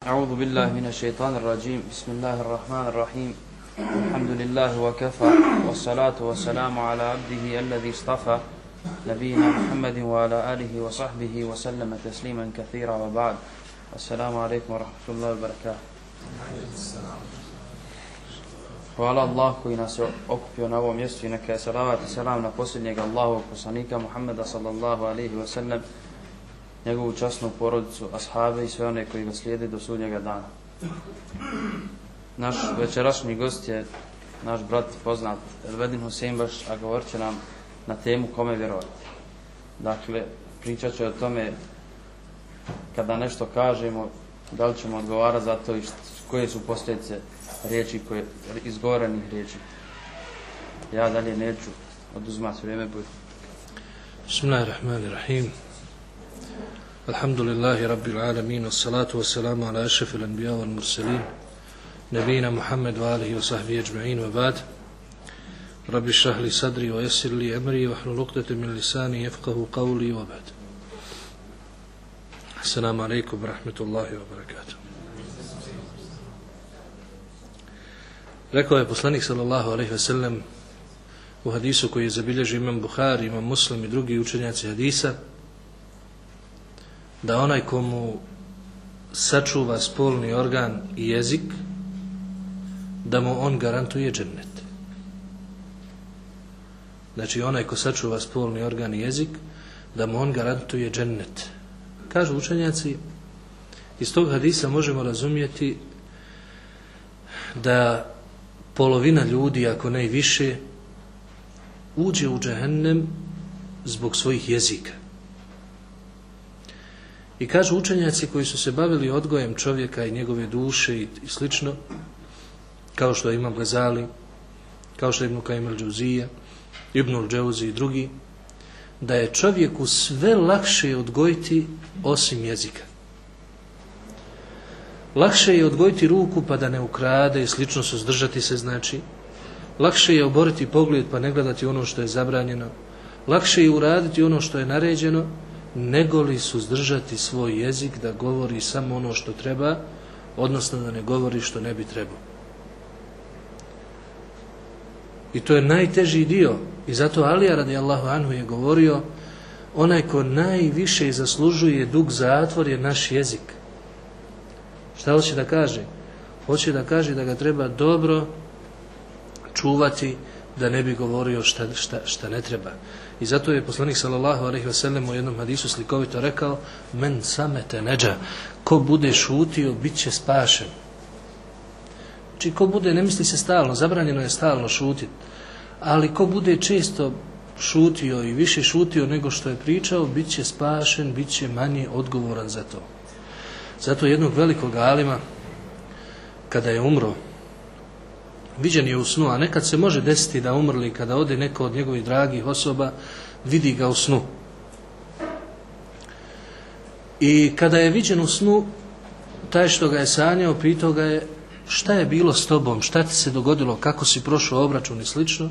أعوذ بالله من الشيطان الرجيم. بسم الله الرحمن الرحيم. الحمد لله وكفى والصلاة والسلام على عبده الذي اصطفى نبينا محمد وعلى آله وصحبه وسلم تسليما كثيرا وبعد. السلام عليكم ورحمة الله وبركاته. Hvala Allah koji nas je okupio na ovom mjestu i neka je salavat i salam na posljednjeg Allahovog poslanika Muhammeda sallallahu alaihi wa sallam, njegovu časnu porodicu, ashabe i sve one koji ga slijede do sudnjega dana. Naš večerašnji gost je naš brat poznat Elvedin Husein a govorit će nam na temu kome vjerovati. Dakle, pričat će o tome kada nešto kažemo, da li ćemo odgovarati za to i koje su posljedice riječi koje, izgovorenih riječi. Ja dalje neću oduzimati vrijeme. Bismillahirrahmanirrahim. Alhamdulillahi rabbil alamin, wassalatu wassalamu ala ašrafi l-anbiya wal mursalin, nabijina Muhammed wa alihi wa sahbihi ajma'in wa ba'd. Rabbi šahli sadri wa yassir li amri wa hlul uqdata min lisani yafqahu qawli wa ba'd. Assalamu alaikum wa rahmatullahi wa barakatuh. Rekao je poslanik sallallahu alaihi wasallam u hadisu koji je zabilježio imam Buhari, imam Muslim i drugi učenjaci hadisa da onaj komu sačuva spolni organ i jezik da mu on garantuje džennet. Znači onaj ko sačuva spolni organ i jezik da mu on garantuje džennet. Kažu učenjaci iz tog hadisa možemo razumjeti da polovina ljudi, ako ne i više, uđe u džehennem zbog svojih jezika. I kažu učenjaci koji su se bavili odgojem čovjeka i njegove duše i, i slično, kao što je Imam Gazali, kao što je Ibn Kajim al-Džuzija, Ibn al-Džauzi i drugi, da je čovjeku sve lakše odgojiti osim jezika. Lakše je odgojiti ruku pa da ne ukrade i slično suzdržati se znači. Lakše je oboriti pogled pa ne gledati ono što je zabranjeno. Lakše je uraditi ono što je naređeno nego li suzdržati svoj jezik da govori samo ono što treba, odnosno da ne govori što ne bi trebao. I to je najteži dio. I zato Alija radijallahu anhu je govorio onaj ko najviše zaslužuje dug zatvor je naš jezik. Šta hoće da kaže? Hoće da kaže da ga treba dobro čuvati da ne bi govorio šta, šta, šta ne treba. I zato je poslanik sallallahu alejhi ve sellem u jednom hadisu slikovito rekao: "Men samete neđa, ko bude šutio biće spašen." Či ko bude, ne misli se stalno, zabranjeno je stalno šutiti. Ali ko bude često šutio i više šutio nego što je pričao, bit će spašen, bit će manje odgovoran za to. Zato jednog velikog alima, kada je umro, viđen je u snu, a nekad se može desiti da umrli kada ode neko od njegovih dragih osoba, vidi ga u snu. I kada je viđen u snu, taj što ga je sanjao, pitao ga je šta je bilo s tobom, šta ti se dogodilo, kako si prošao obračun i slično,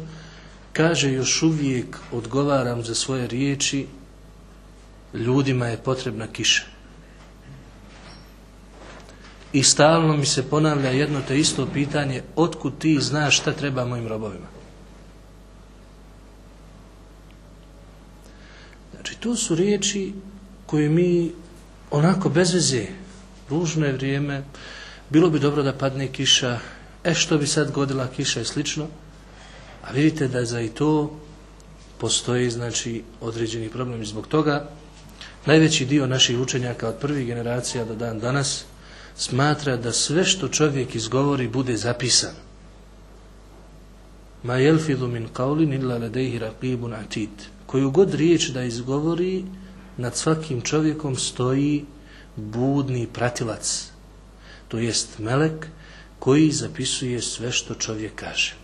kaže još uvijek odgovaram za svoje riječi, ljudima je potrebna kiša. I stalno mi se ponavlja jedno te isto pitanje, otkud ti znaš šta treba mojim robovima? Znači, to su riječi koje mi onako bez veze, ružno je vrijeme, bilo bi dobro da padne kiša, e što bi sad godila kiša i slično, a vidite da za i to postoji znači određeni problem. Zbog toga najveći dio naših učenjaka od prvih generacija do dan danas smatra da sve što čovjek izgovori bude zapisan. Ma jelfidu min qawlin illa ladejhi raqibun atid. Koju god riječ da izgovori, nad svakim čovjekom stoji budni pratilac. To jest melek koji zapisuje sve što čovjek kaže.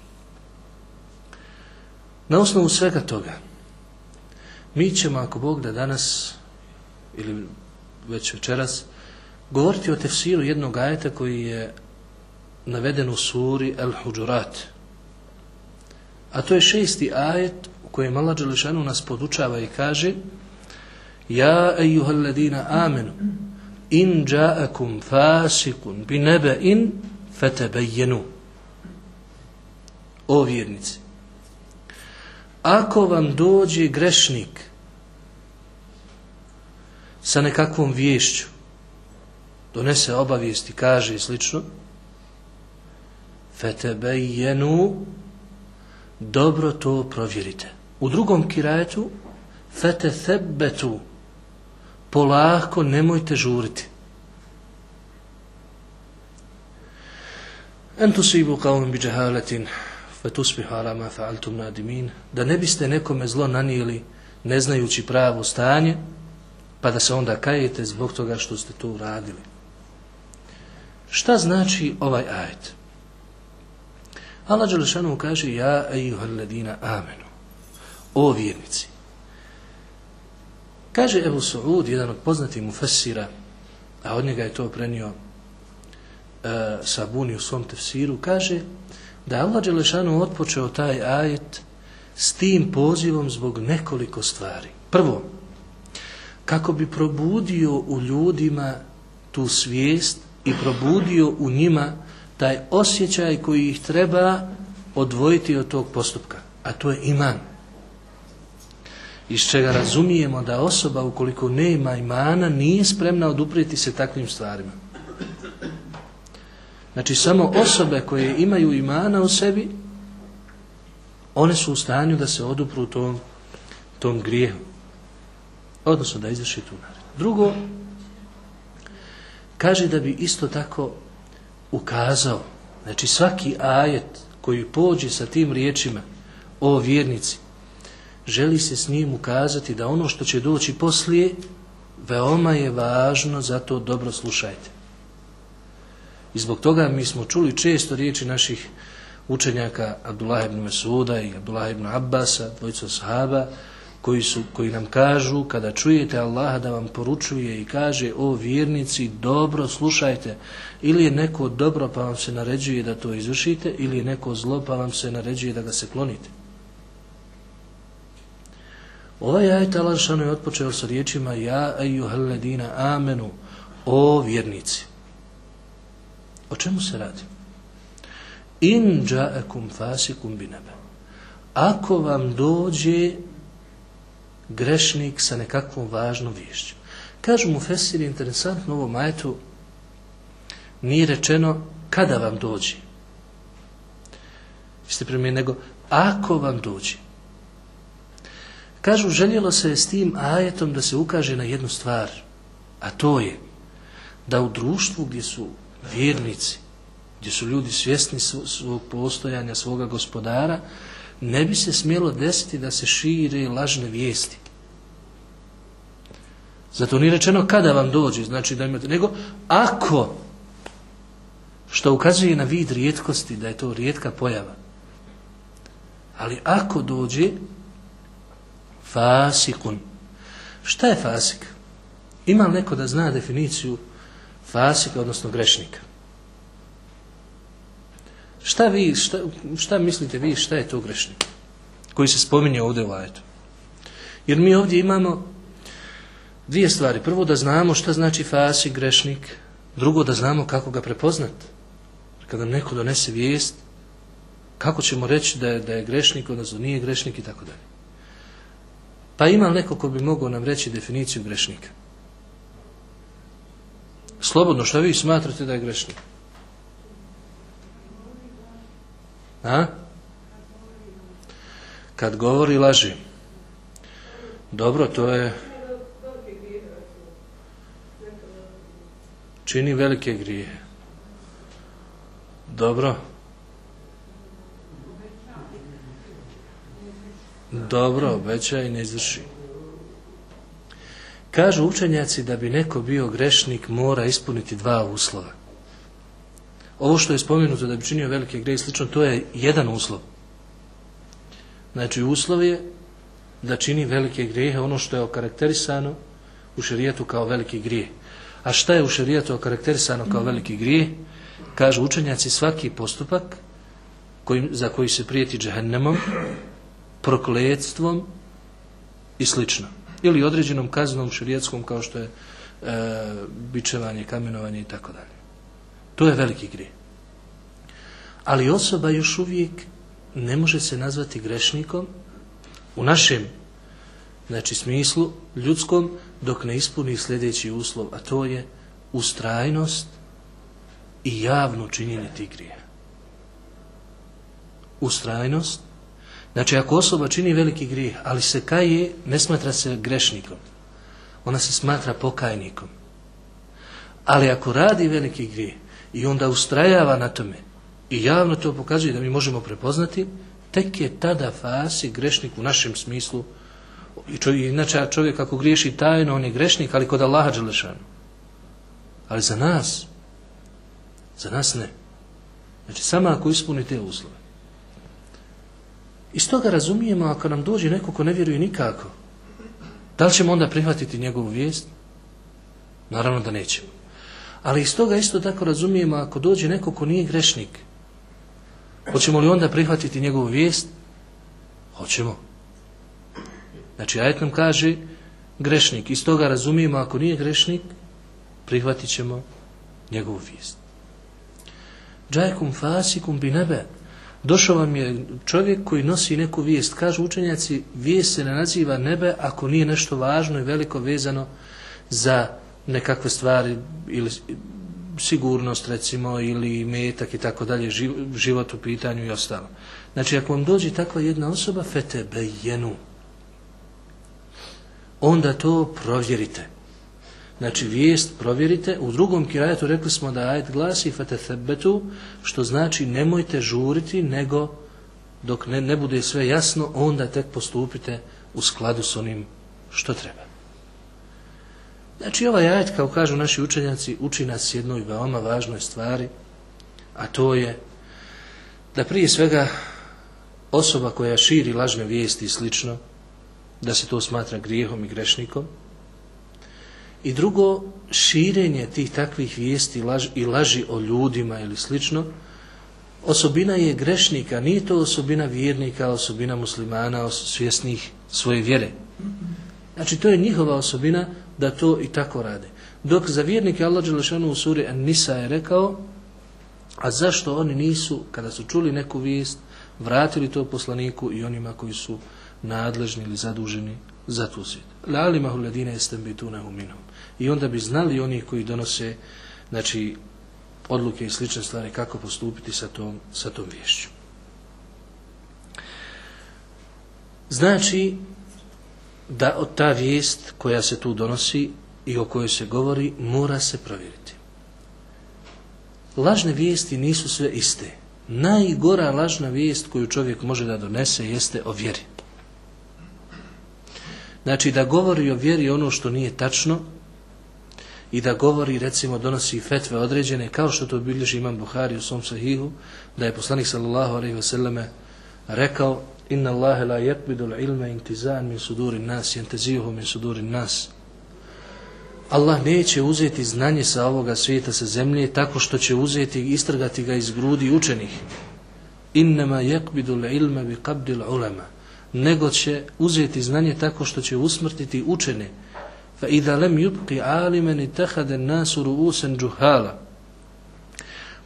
Na osnovu svega toga, mi ćemo, ako Bog da danas, ili već večeras, govoriti o tefsiru jednog ajeta koji je naveden u suri El Huđurat. A to je šesti ajet u kojem Allah Đelešanu nas podučava i kaže Ja ejuhal ladina amenu in ja'akum fasikun bi nebe in fetebejenu. O vjernici, ako vam dođe grešnik sa nekakvom vješću, donese obavijesti, kaže i slično, fetebejenu, dobro to provjerite. U drugom kirajetu, fete thebbetu, polako nemojte žuriti. En tusibu qawmin bi jahalatin fatusbihu ala ma fa'altum nadimin da ne biste nekome zlo nanijeli ne znajući pravo stanje pa da se onda kajete zbog toga što ste to uradili. Šta znači ovaj ajet? Allah Đelešanu kaže Ja ejuhal ladina amenu O vjernici Kaže Ebu Suud, jedan od poznatih mufassira, a od njega je to prenio e, Sabuni u svom tefsiru, kaže da je Allah Đelešanu otpočeo taj ajet s tim pozivom zbog nekoliko stvari. Prvo, kako bi probudio u ljudima tu svijest i probudio u njima taj osjećaj koji ih treba odvojiti od tog postupka, a to je iman. Iz čega razumijemo da osoba ukoliko ne ima imana nije spremna oduprijeti se takvim stvarima. Znači samo osobe koje imaju imana u sebi, one su u stanju da se odupru tom, tom grijehu. Odnosno da izvrši tu naredbu. Drugo, kaže da bi isto tako ukazao, znači svaki ajet koji pođe sa tim riječima o vjernici, želi se s njim ukazati da ono što će doći poslije, veoma je važno, zato dobro slušajte. I zbog toga mi smo čuli često riječi naših učenjaka Abdullah ibn Mesuda i Abdullah ibn Abbasa, dvojica sahaba, koji, su, koji nam kažu kada čujete Allaha da vam poručuje i kaže o vjernici dobro slušajte ili je neko dobro pa vam se naređuje da to izvršite ili je neko zlo pa vam se naređuje da ga se klonite. Ovaj ajet Allah je otpočeo sa riječima Ja ejuhalledina amenu o vjernici. O čemu se radi? In ja'akum fasikum binebe. Ako vam dođe grešnik sa nekakvom važnom vješću. Kažu mu Fesir, interesantno u ovom ajetu nije rečeno kada vam dođe. Ste primjer nego ako vam dođe. Kažu, željelo se je s tim ajetom da se ukaže na jednu stvar, a to je da u društvu gdje su vjernici, gdje su ljudi svjesni svog postojanja, svoga gospodara, ne bi se smjelo desiti da se šire lažne vijesti. Zato nije rečeno kada vam dođe, znači da imate, nego ako, što ukazuje na vid rijetkosti, da je to rijetka pojava. Ali ako dođe, fasikun. Šta je fasik? Ima neko da zna definiciju fasika, odnosno grešnika? Šta vi, šta, šta mislite vi, šta je to grešnik? Koji se spominje ovdje u ajetu. Jer mi ovdje imamo dvije stvari. Prvo da znamo šta znači fasik, grešnik. Drugo da znamo kako ga prepoznat. Kada nam neko donese vijest, kako ćemo reći da je, da je grešnik, odnosno nije grešnik i tako dalje. Pa ima neko ko bi mogao nam reći definiciju grešnika? Slobodno, što vi smatrate da je grešnik? A? Kad govori laži. Dobro, to je... Čini velike grije. Dobro. Dobro, obeća i ne izvrši. Kažu učenjaci da bi neko bio grešnik mora ispuniti dva uslova. Ovo što je spomenuto da bi činio velike greje slično, to je jedan uslov. Znači uslov je da čini velike grijehe, ono što je okarakterisano u šerijetu kao veliki grije. A šta je u šerijetu okarakterisano kao veliki grije? Kažu učenjaci svaki postupak koji, za koji se prijeti džehennemom, prokletstvom i slično. Ili određenom kaznom širijetskom kao što je bičevanje, kamenovanje i tako dalje. To je veliki grije. Ali osoba još uvijek ne može se nazvati grešnikom u našem znači smislu ljudskom dok ne ispuni sljedeći uslov, a to je ustrajnost i javno činjenje tih grija. Ustrajnost, znači ako osoba čini veliki grijeh, ali se kaje, ne smatra se grešnikom, ona se smatra pokajnikom. Ali ako radi veliki grijeh i onda ustrajava na tome i javno to pokazuje da mi možemo prepoznati, tek je tada fasi grešnik u našem smislu i čovjek, inače čovjek ako griješi tajno, on je grešnik, ali kod Allaha Đelešanu. Ali za nas, za nas ne. Znači, samo ako ispuni te uslove. Iz toga razumijemo, ako nam dođe neko ko ne vjeruje nikako, da li ćemo onda prihvatiti njegovu vijest? Naravno da nećemo. Ali iz toga isto tako razumijemo, ako dođe neko ko nije grešnik, hoćemo li onda prihvatiti njegovu vijest? Hoćemo. Znači, ajet nam kaže grešnik. Iz toga razumijemo, ako nije grešnik, prihvatit ćemo njegovu vijest. Džajkum fasikum bi nebe. Došao vam je čovjek koji nosi neku vijest. Kažu učenjaci, vijest se ne naziva nebe ako nije nešto važno i veliko vezano za nekakve stvari ili sigurnost recimo ili metak i tako dalje, život u pitanju i ostalo. Znači ako vam dođe takva jedna osoba, fete bejenu, onda to provjerite. Znači vijest provjerite. U drugom kirajetu rekli smo da ajet glasi fatethebetu, što znači nemojte žuriti, nego dok ne, ne bude sve jasno, onda tek postupite u skladu s onim što treba. Znači ovaj ajet, kao kažu naši učenjaci, uči nas jednoj veoma važnoj stvari, a to je da prije svega osoba koja širi lažne vijesti i slično, da se to smatra grijehom i grešnikom. I drugo, širenje tih takvih vijesti i laži o ljudima ili slično, osobina je grešnika, nije to osobina vjernika, osobina muslimana, svjesnih svoje vjere. Znači, to je njihova osobina da to i tako rade. Dok za vjernike Allah Đelešanu u suri An-Nisa je rekao, a zašto oni nisu, kada su čuli neku vijest, vratili to poslaniku i onima koji su nadležni ili zaduženi za tu svijet. La'alimahu ladine estembitunahu minhum. I onda bi znali oni koji donose znači, odluke i slične stvari kako postupiti sa tom, sa tom vješću. Znači da ta vijest koja se tu donosi i o kojoj se govori mora se provjeriti. Lažne vijesti nisu sve iste. Najgora lažna vijest koju čovjek može da donese jeste o vjeri. Znači da govori o vjeri ono što nije tačno i da govori, recimo, donosi fetve određene, kao što to bilježi imam Buhari u svom sahihu, da je poslanik sallallahu alaihi wasallam rekao Inna Allahe la yakbidul ilme intizan min suduri nas, jentezijuhu min suduri nas. Allah neće uzeti znanje sa ovoga svijeta, sa zemlje, tako što će uzeti i istrgati ga iz grudi učenih. Innama yakbidul ilme bi qabdil ulema nego će uzeti znanje tako što će usmrtiti učene. Fa idha lam yubqi aliman ittakhadha an-nas ru'usan juhala.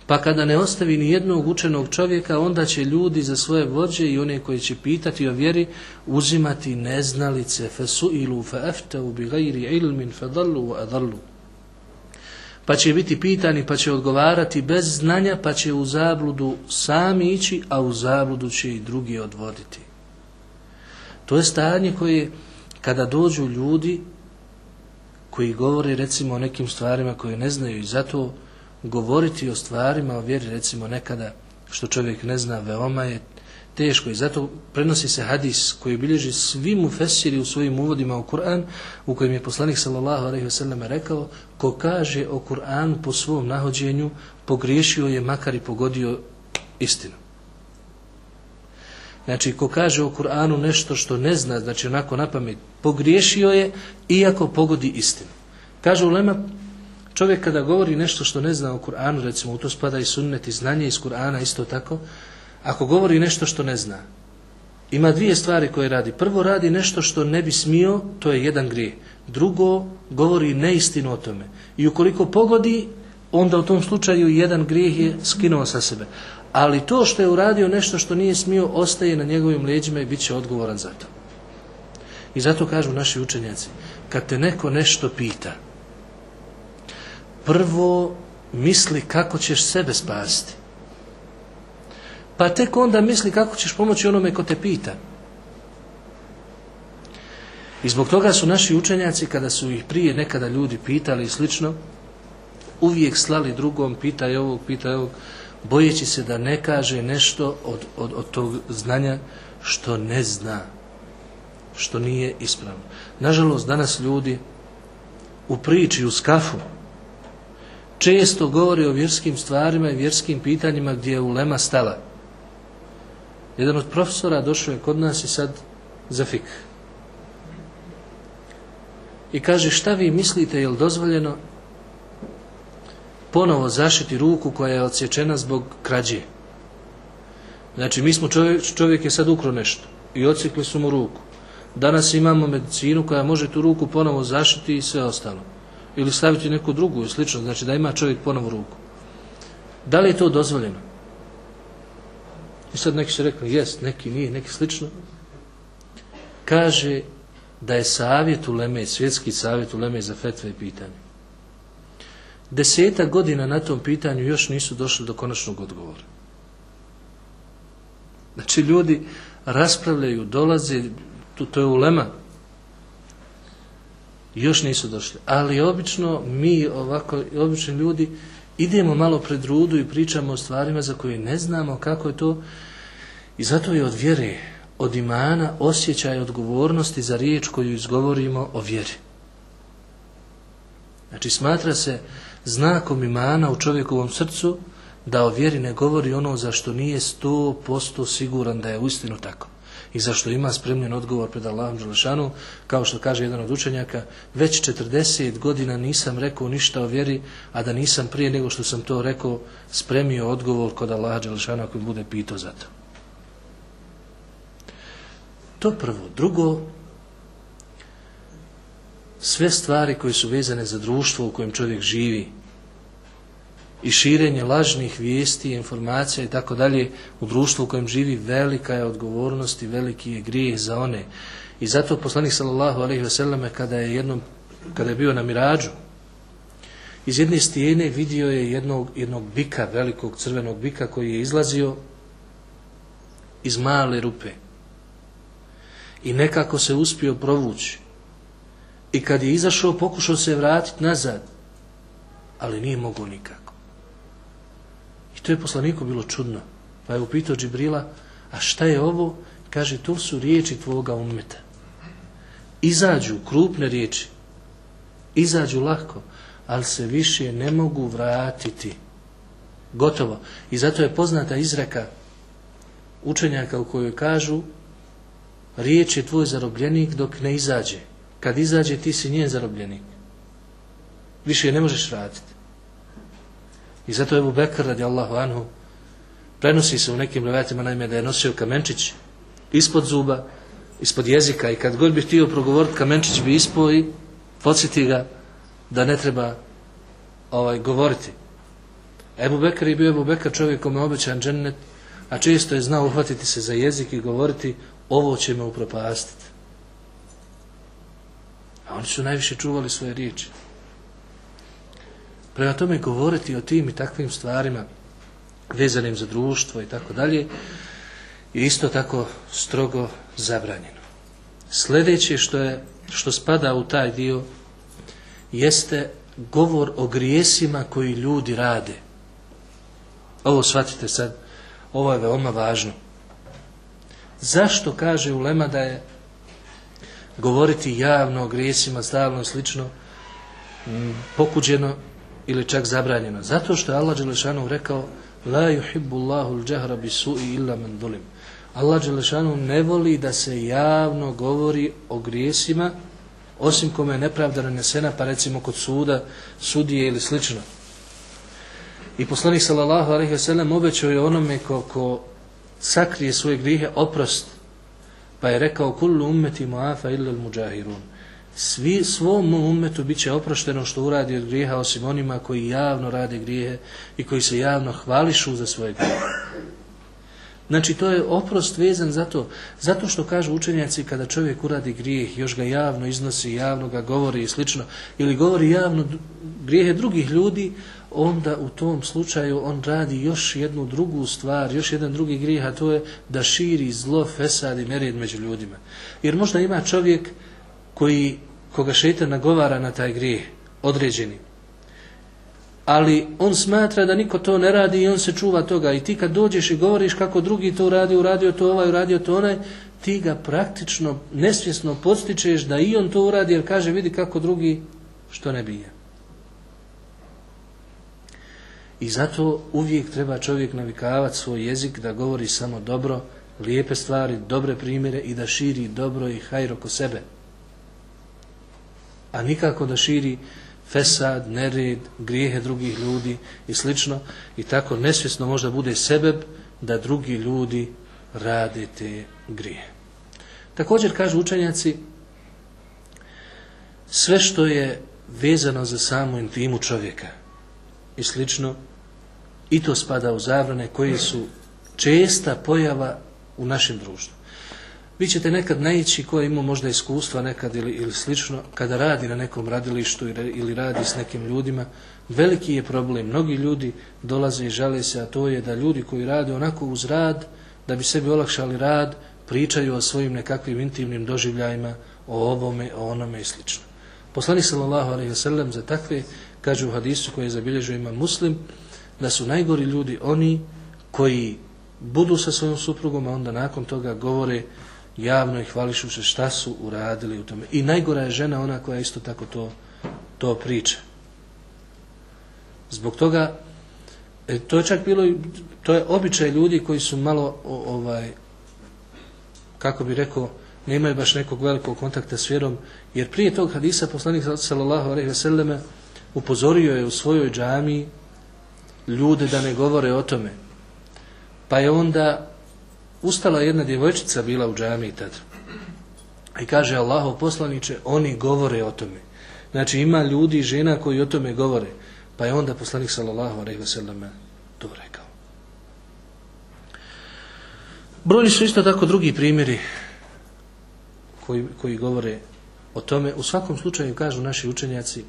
Pa kada ne ostavi ni jednog učenog čovjeka, onda će ljudi za svoje vođe i one koji će pitati o vjeri uzimati neznalice ilmin fa dallu wa adallu. Pa će biti pitani, pa će odgovarati bez znanja, pa će u zabludu sami ići, a u zabludu će i drugi odvoditi. To je stanje koje kada dođu ljudi koji govore recimo o nekim stvarima koje ne znaju i zato govoriti o stvarima o vjeri recimo nekada što čovjek ne zna veoma je teško i zato prenosi se hadis koji bilježi svi mu fesiri u svojim uvodima u Kur'an u kojem je poslanik sallallahu alejhi ve sellem rekao ko kaže o Kur'anu po svom nahođenju pogriješio je makar i pogodio istinu Znači, ko kaže o Kur'anu nešto što ne zna, znači onako na pamet, pogriješio je, iako pogodi istinu. Kaže Ulema, čovjek kada govori nešto što ne zna o Kur'anu, recimo u to spada i sunnet i znanje iz Kur'ana isto tako, ako govori nešto što ne zna, ima dvije stvari koje radi. Prvo radi nešto što ne bi smio, to je jedan grijeh. Drugo, govori neistinu o tome. I ukoliko pogodi, onda u tom slučaju jedan grijeh je skinuo sa sebe. Ali to što je uradio nešto što nije smio, ostaje na njegovim leđima i bit će odgovoran za to. I zato kažu naši učenjaci, kad te neko nešto pita, prvo misli kako ćeš sebe spasiti. Pa tek onda misli kako ćeš pomoći onome ko te pita. I zbog toga su naši učenjaci, kada su ih prije nekada ljudi pitali i slično, uvijek slali drugom, pitaj ovog, pitaj ovog, bojeći se da ne kaže nešto od, od, od tog znanja što ne zna, što nije ispravno. Nažalost, danas ljudi u priči, u skafu, često govori o vjerskim stvarima i vjerskim pitanjima gdje je ulema stala. Jedan od profesora došao je kod nas i sad za fik. I kaže šta vi mislite je li dozvoljeno ponovo zašiti ruku koja je odsječena zbog krađe. Znači mi smo čovjek, čovjek je sad ukro nešto i odsjekli su mu ruku. Danas imamo medicinu koja može tu ruku ponovo zašiti i sve ostalo. Ili staviti neku drugu i slično, znači da ima čovjek ponovo ruku. Da li je to dozvoljeno? I sad neki su rekli, jest, neki nije, neki slično. Kaže da je savjet u Leme, svjetski savjet u Leme za fetve pitanje. Deseta godina na tom pitanju još nisu došli do konačnog odgovora. Znači ljudi raspravljaju, dolaze, to, to je ulema, još nisu došli. Ali obično mi, ovako, obični ljudi, idemo malo pred rudu i pričamo o stvarima za koje ne znamo kako je to. I zato je od vjere, od imana, osjećaj odgovornosti za riječ koju izgovorimo o vjeri. Znači smatra se znakom imana u čovjekovom srcu da o vjeri ne govori ono za što nije sto posto siguran da je uistinu tako i zašto ima spremljen odgovor pred Allahom Đelešanu, kao što kaže jedan od učenjaka, već 40 godina nisam rekao ništa o vjeri, a da nisam prije nego što sam to rekao spremio odgovor kod Allaha Đelešanu ako bude pitao za to. To prvo. Drugo, sve stvari koje su vezane za društvo u kojem čovjek živi, i širenje lažnih vijesti, informacija i tako dalje u društvu u kojem živi velika je odgovornost i veliki je grijeh za one. I zato poslanik sallallahu alejhi ve selleme kada je jednom kada je bio na mirađu iz jedne stijene vidio je jednog jednog bika, velikog crvenog bika koji je izlazio iz male rupe. I nekako se uspio provući. I kad je izašao, pokušao se vratiti nazad, ali nije mogao nikako. I to je poslaniku bilo čudno. Pa je upitao Džibrila, a šta je ovo? Kaže, to su riječi tvoga ummeta. Izađu krupne riječi. Izađu lako, ali se više ne mogu vratiti. Gotovo. I zato je poznata izreka učenjaka u kojoj kažu riječ je tvoj zarobljenik dok ne izađe. Kad izađe, ti si njen zarobljenik. Više je ne možeš vratiti. I zato je Ebu Bekr radi Allahu anhu prenosi se u nekim levetima naime da je nosio kamenčić ispod zuba, ispod jezika i kad god bi htio progovoriti kamenčić bi ispao i podsjeti ga da ne treba ovaj govoriti. Ebu Bekr je bio Ebu Bekr čovjek kome obećan džennet, a često je znao uhvatiti se za jezik i govoriti ovo će me upropastiti. A oni su najviše čuvali svoje riječi. Prema tome govoriti o tim i takvim stvarima vezanim za društvo i tako dalje je isto tako strogo zabranjeno. Sljedeće što je što spada u taj dio jeste govor o grijesima koji ljudi rade. Ovo shvatite sad, ovo je veoma važno. Zašto kaže Ulema da je govoriti javno o grijesima, stavno slično, pokuđeno ili čak zabranjeno. Zato što je Allah Đelešanu rekao La yuhibbu Allahu l-đahra bi su'i illa man dulim. Allah Đelešanu ne voli da se javno govori o grijesima osim kome je nepravda nanesena pa recimo kod suda, sudije ili slično. I poslanik sallallahu alejhi ve sellem obećao je onome ko, ko sakrije svoje grijehe oprost Pa je rekao kullu ummeti muafa illa al-muđahirun. Svi, svom ummetu bit će oprošteno što uradi od grijeha osim onima koji javno rade grijehe i koji se javno hvališu za svoje grijehe. Znači to je oprost vezan zato, zato što kažu učenjaci kada čovjek uradi grijeh, još ga javno iznosi, javno ga govori i slično, ili govori javno grijehe drugih ljudi, onda u tom slučaju on radi još jednu drugu stvar, još jedan drugi grijeh, a to je da širi zlo, fesad i nered među ljudima. Jer možda ima čovjek koji, koga šetan nagovara na taj grijeh, određeni, ali on smatra da niko to ne radi i on se čuva toga i ti kad dođeš i govoriš kako drugi to uradi, uradio to ovaj, uradio to onaj, ti ga praktično nesvjesno podstičeš da i on to uradi jer kaže vidi kako drugi što ne bije. I zato uvijek treba čovjek navikavati svoj jezik da govori samo dobro, lijepe stvari, dobre primjere i da širi dobro i hajro ko sebe. A nikako da širi fesad, nered, grijehe drugih ljudi i slično i tako nesvjesno možda bude sebeb da drugi ljudi rade te grije. Također kažu učenjaci sve što je vezano za samu intimu čovjeka i slično i to spada u zabrane koje su česta pojava u našem društvu. Vi ćete nekad naići ko ima možda iskustva nekad ili, ili slično, kada radi na nekom radilištu ili radi s nekim ljudima, veliki je problem. Mnogi ljudi dolaze i žale se, a to je da ljudi koji rade onako uz rad, da bi sebi olakšali rad, pričaju o svojim nekakvim intimnim doživljajima, o ovome, o onome i slično. Poslanik sallallahu alejhi ve sellem za takve kaže u hadisu koji je zabilježio ima Muslim da su najgori ljudi oni koji budu sa svojom suprugom, a onda nakon toga govore javno i hvališu se šta su uradili u tome. I najgora je žena ona koja isto tako to, to priča. Zbog toga, e, to je čak bilo, to je običaj ljudi koji su malo, ovaj, kako bi rekao, nemaju baš nekog velikog kontakta s vjerom, jer prije tog hadisa poslanik sallallahu alejhi ve selleme upozorio je u svojoj džami ljude da ne govore o tome. Pa je onda ustala jedna djevojčica bila u džami tad. I kaže Allahov poslaniče, oni govore o tome. Znači ima ljudi i žena koji o tome govore. Pa je onda poslanik sallallahu alejhi ve selleme to rekao. Brojni su isto tako drugi primjeri koji, koji govore o tome. U svakom slučaju kažu naši učenjaci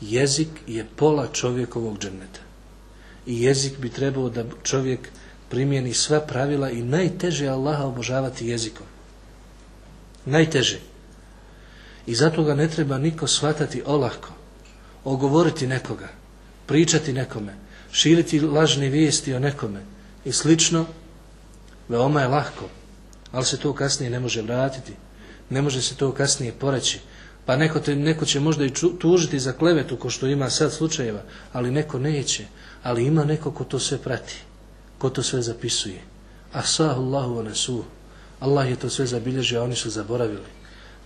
jezik je pola čovjekovog dženneta. I jezik bi trebao da čovjek primjeni sva pravila i najteže Allaha obožavati jezikom. Najteže. I zato ga ne treba niko shvatati olahko, ogovoriti nekoga, pričati nekome, širiti lažne vijesti o nekome i slično, veoma je lahko, ali se to kasnije ne može vratiti, ne može se to kasnije poreći, pa neko, te, neko će možda i tužiti za klevetu ko što ima sad slučajeva, ali neko neće, ali ima neko ko to sve prati ko to sve zapisuje. Asahu Allahu wa nasu. Allah je to sve zabilježio, a oni su zaboravili.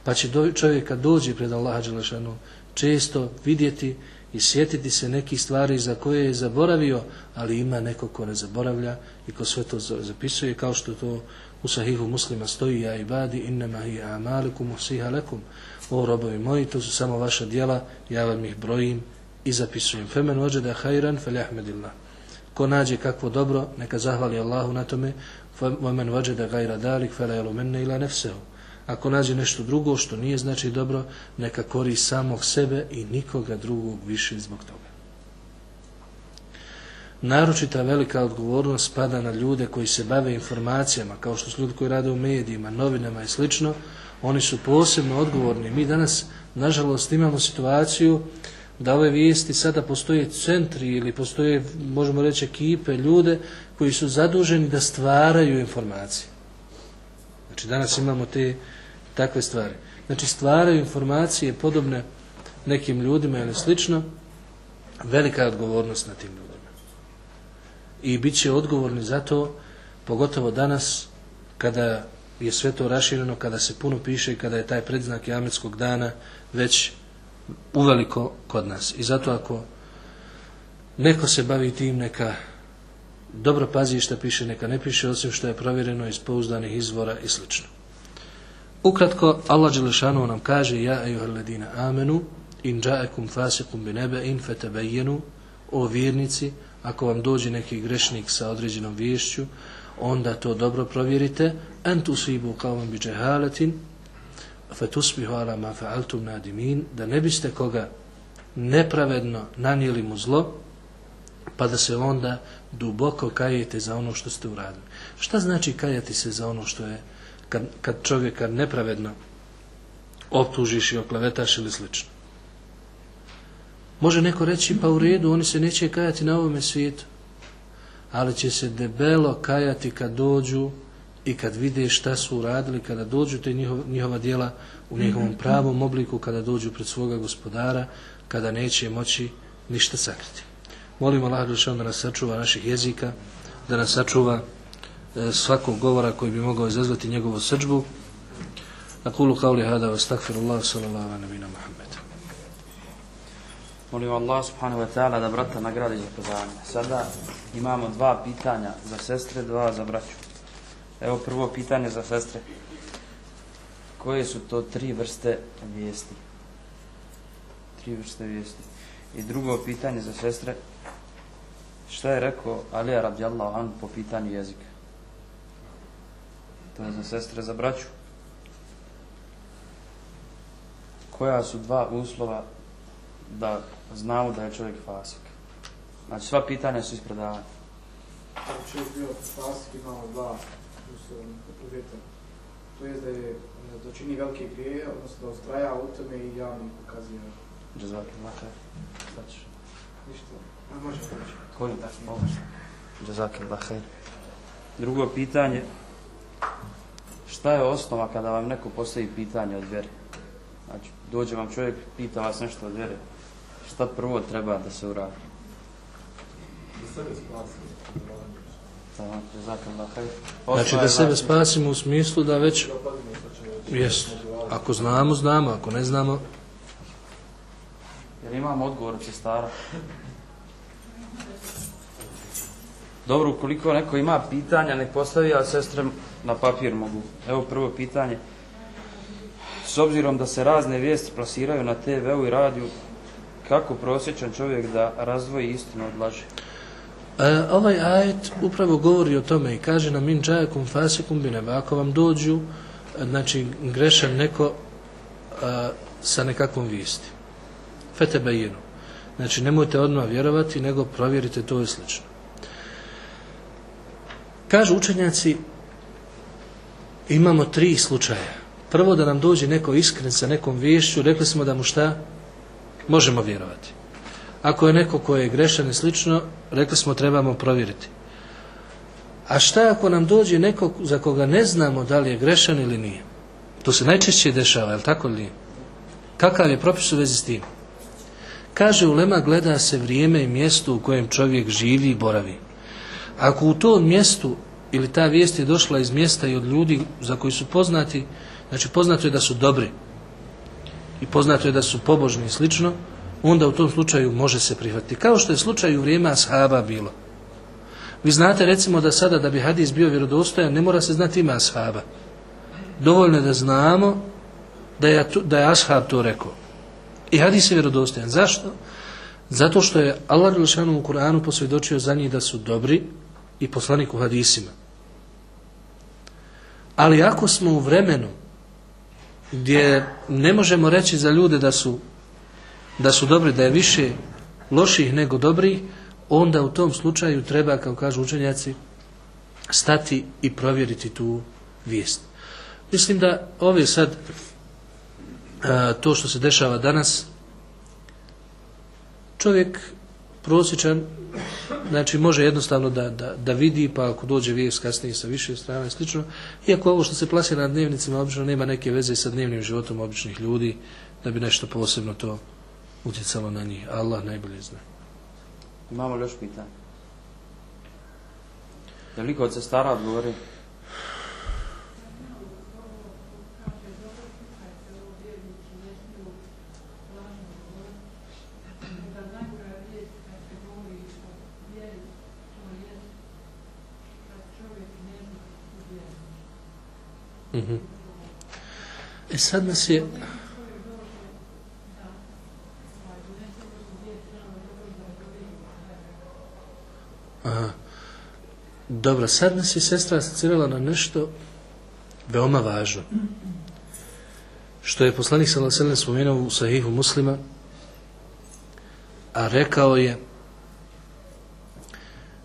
Pa će do, čovjek kad dođe pred Allaha Đelešanu često vidjeti i sjetiti se nekih stvari za koje je zaboravio, ali ima neko ko ne zaboravlja i ko sve to zapisuje, kao što to u sahihu muslima stoji ja ibadi innama hi amalikum usiha lekum o robovi moji, to su samo vaša djela ja vam ih brojim i zapisujem femen ođeda hajran fel jahmedillah ko nađe kakvo dobro, neka zahvali Allahu na tome, وَمَنْ وَجَدَ غَيْرَ دَالِكْ فَلَا يَلُمَنَّ إِلَا نَفْسَهُ Ako nađe nešto drugo što nije znači dobro, neka kori samog sebe i nikoga drugog više zbog toga. Naročita velika odgovornost spada na ljude koji se bave informacijama, kao što su ljudi koji rade u medijima, novinama i slično, oni su posebno odgovorni. Mi danas, nažalost, imamo situaciju da ove vijesti sada postoje centri ili postoje, možemo reći, ekipe, ljude koji su zaduženi da stvaraju informacije. Znači danas imamo te takve stvari. Znači stvaraju informacije podobne nekim ljudima ili slično, velika je odgovornost na tim ljudima. I bit će odgovorni za to, pogotovo danas, kada je sve to rašireno, kada se puno piše i kada je taj predznak jametskog dana već uveliko kod nas. I zato ako neko se bavi tim, neka dobro pazi šta piše, neka ne piše osim što je provjereno iz pouzdanih izvora i sl. Ukratko, Allah Đelešanu nam kaže Ja ejuhalladina amenu in džaekum fasikum bi nebe in fetebayenu o vjernici, ako vam dođe neki grešnik sa određenom vješću, onda to dobro provjerite en tusibu qawman bi jahalatin fatusbihu ala ma fa'altum nadimin da ne biste koga nepravedno nanijeli mu zlo pa da se onda duboko kajete za ono što ste uradili. Šta znači kajati se za ono što je kad, čovjeka nepravedno optužiš i oklevetaš ili slično? Može neko reći pa u redu, oni se neće kajati na ovome svijetu ali će se debelo kajati kad dođu i kad vide šta su uradili, kada dođu te njihov, njihova dijela u njihovom pravom obliku, kada dođu pred svoga gospodara, kada neće moći ništa sakriti. Molim Allah da nas sačuva naših jezika, da nas sačuva e, svakog govora koji bi mogao izazvati njegovu srđbu. Nakulu kauli hada wa stakfirullah sallallahu nabina Muhammed. Molim Allah subhanahu wa ta'ala da brata nagradi za predavanje. Sada imamo dva pitanja za sestre, dva za braću. Evo prvo pitanje za sestre. Koje su to tri vrste vijesti? Tri vrste vijesti. I drugo pitanje za sestre. Šta je rekao Alija radijallahu anhu po pitanju jezika? To je za sestre, za braću. Koja su dva uslova da znamo da je čovjek fasik. Znači sva pitanja su ispredavanja. Ako čovjek bio fasik imamo dva uvjeta. To je da je da čini velike grije, odnosno da ustraja u tome i javno pokazuje. Džezaki, makar. Šta ćeš? Ništa. A može reći. Koji? Može. Džezaki, makar. Drugo pitanje. Šta je osnova kada vam neko postavi pitanje od vjere? Znači, dođe vam čovjek, pita vas nešto od vjere šta prvo treba da se uradi? Da sebe spasimo. Znači da sebe spasimo u smislu da već jest. Ako znamo, znamo, ako ne znamo Jer imamo odgovor od sestara. Dobro, ukoliko neko ima pitanja, nek postavi, a sestre na papir mogu. Evo prvo pitanje. S obzirom da se razne vijesti plasiraju na TV-u i radiju, kako prosječan čovjek da razvoji istinu od laži? E, ovaj ajet upravo govori o tome i kaže nam min džajakum fasikum bineba. Ako vam dođu, znači grešan neko a, sa nekakvom vijesti. Fete bejinu. Znači nemojte odmah vjerovati, nego provjerite to i slično. Kažu učenjaci, imamo tri slučaja. Prvo da nam dođe neko iskren sa nekom viješću, rekli smo da mu šta? možemo vjerovati. Ako je neko ko je grešan i slično, rekli smo trebamo provjeriti. A šta ako nam dođe neko za koga ne znamo da li je grešan ili nije? To se najčešće dešava, je li tako li Kakav je propis u vezi s tim? Kaže Ulema gleda se vrijeme i mjesto u kojem čovjek živi i boravi. Ako u tom mjestu ili ta vijest je došla iz mjesta i od ljudi za koji su poznati, znači poznato je da su dobri, i poznato je da su pobožni i slično, onda u tom slučaju može se prihvatiti. Kao što je slučaj u vrijeme ashaba bilo. Vi znate recimo da sada da bi hadis bio vjerodostojan, ne mora se znati ima ashaba. Dovoljno je da znamo da je, da je ashab to rekao. I hadis je vjerodostojan. Zašto? Zato što je Allah Rilšanu u Kur'anu posvjedočio za njih da su dobri i poslanik u hadisima. Ali ako smo u vremenu gdje ne možemo reći za ljude da su da su dobri, da je više loših nego dobrih, onda u tom slučaju treba, kao kažu učenjaci, stati i provjeriti tu vijest. Mislim da ove sad, to što se dešava danas, čovjek prosječan, znači može jednostavno da, da, da vidi, pa ako dođe vijest kasnije sa više strana i slično, iako ovo što se plasira na dnevnicima obično nema neke veze sa dnevnim životom običnih ljudi, da bi nešto posebno to utjecalo na njih. Allah najbolje zna. Imamo li još pitanje? Je li od sestara odgovori? Mm -hmm. E sad nas je... Dobro, sad nas je sestra asocirala na nešto veoma važno. Što je poslanik alejhi spomenuo u sahihu muslima, a rekao je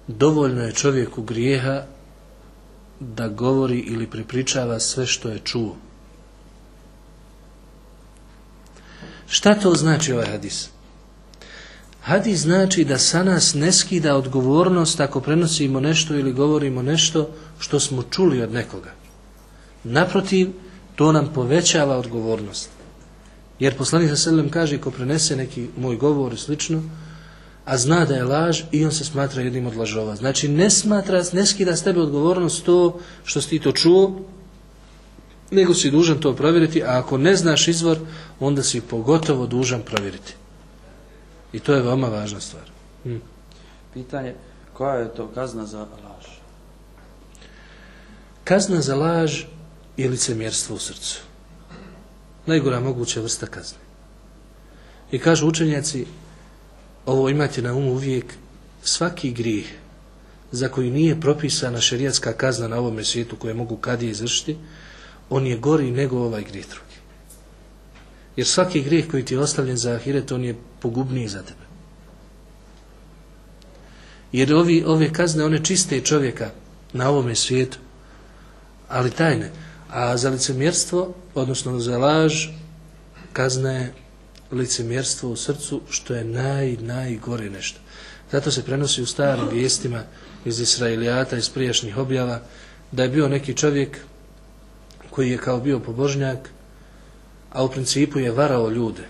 dovoljno je čovjeku grijeha da govori ili prepričava sve što je čuo. Šta to znači ovaj hadis? Hadis znači da sa nas ne skida odgovornost ako prenosimo nešto ili govorimo nešto što smo čuli od nekoga. Naprotiv, to nam povećava odgovornost. Jer poslanik sa selem kaže ko prenese neki moj govor i slično, a zna da je laž i on se smatra jednim od lažova. Znači ne smatra, ne skida s tebe odgovornost to što si ti to čuo, nego si dužan to provjeriti, a ako ne znaš izvor, onda si pogotovo dužan provjeriti. I to je veoma važna stvar. Hm. Pitanje, koja je to kazna za laž? Kazna za laž je licemjerstvo u srcu. Najgora moguća vrsta kazne. I kažu učenjaci, ovo imate na umu uvijek, svaki grijeh za koji nije propisana šerijatska kazna na ovome svijetu koje mogu kadije izvršiti, on je gori nego ovaj grijeh. Jer svaki grijeh koji ti je ostavljen za ahiret, on je pogubniji za tebe. Jer ovi, ove kazne, one čiste čovjeka na ovome svijetu, ali tajne. A za licemjerstvo, odnosno za laž, kazna je licemjerstvo u srcu, što je naj, najgore nešto. Zato se prenosi u starim vijestima iz Israilijata, iz prijašnjih objava, da je bio neki čovjek koji je kao bio pobožnjak, a u principu je varao ljude.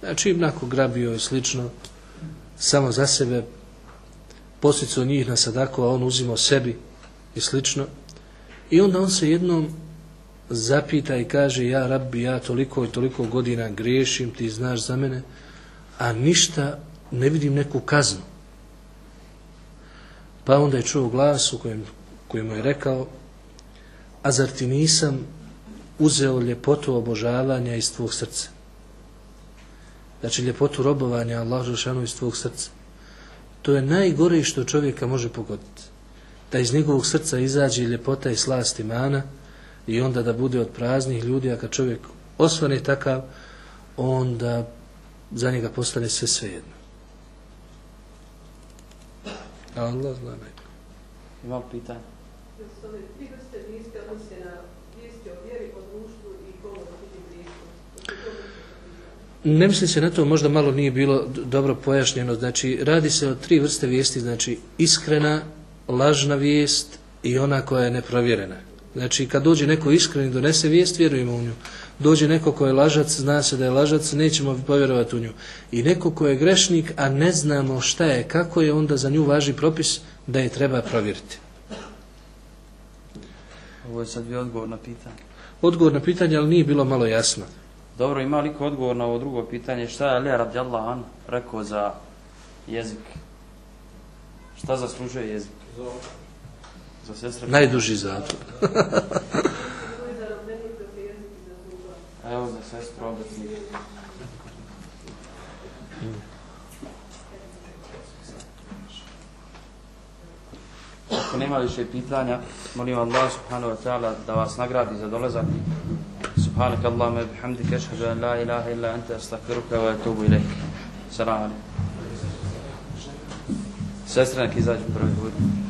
Znači, imnako grabio i slično, samo za sebe, poslicao njih na sadaku, a on uzimao sebi i slično. I onda on se jednom zapita i kaže, ja rabbi, ja toliko i toliko godina griješim, ti znaš za mene, a ništa, ne vidim neku kaznu. Pa onda je čuo glas u kojem, kojem je rekao, a zar ti nisam uzeo ljepotu obožavanja iz tvog srca? Znači ljepotu robovanja Allah Žešanu iz tvog srca. To je najgore što čovjeka može pogoditi. Da iz njegovog srca izađe ljepota i slast imana i onda da bude od praznih ljudi, a kad čovjek osvane takav, onda za njega postane sve svejedno. Allah zna najbolje. Imam pitanje. Ne misli se na to, možda malo nije bilo dobro pojašnjeno. Znači, radi se o tri vrste vijesti, znači iskrena, lažna vijest i ona koja je neprovjerena. Znači, kad dođe neko iskren i donese vijest, vjerujemo u nju. Dođe neko ko je lažac, zna se da je lažac, nećemo povjerovati u nju. I neko ko je grešnik, a ne znamo šta je, kako je, onda za nju važi propis da je treba provjeriti. Ovo je sad bio odgovor na pitanje. Odgovor na pitanje, ali nije bilo malo jasno. Dobro, ima li odgovor na ovo drugo pitanje? Šta je Ali radijallahu an rekao za jezik? Šta zaslužuje jezik? Za sestre? Najduži zatvor. Evo za sestru obecnik. Ako nema više pitanja, molim Allah subhanahu wa ta'ala da vas nagradi za dolazak. Subhanak Allahumma bihamdika ashhadu an la ilaha illa anta astaghfiruka wa atubu ilaik. Salam alaikum. Sestranak izađu prvi put.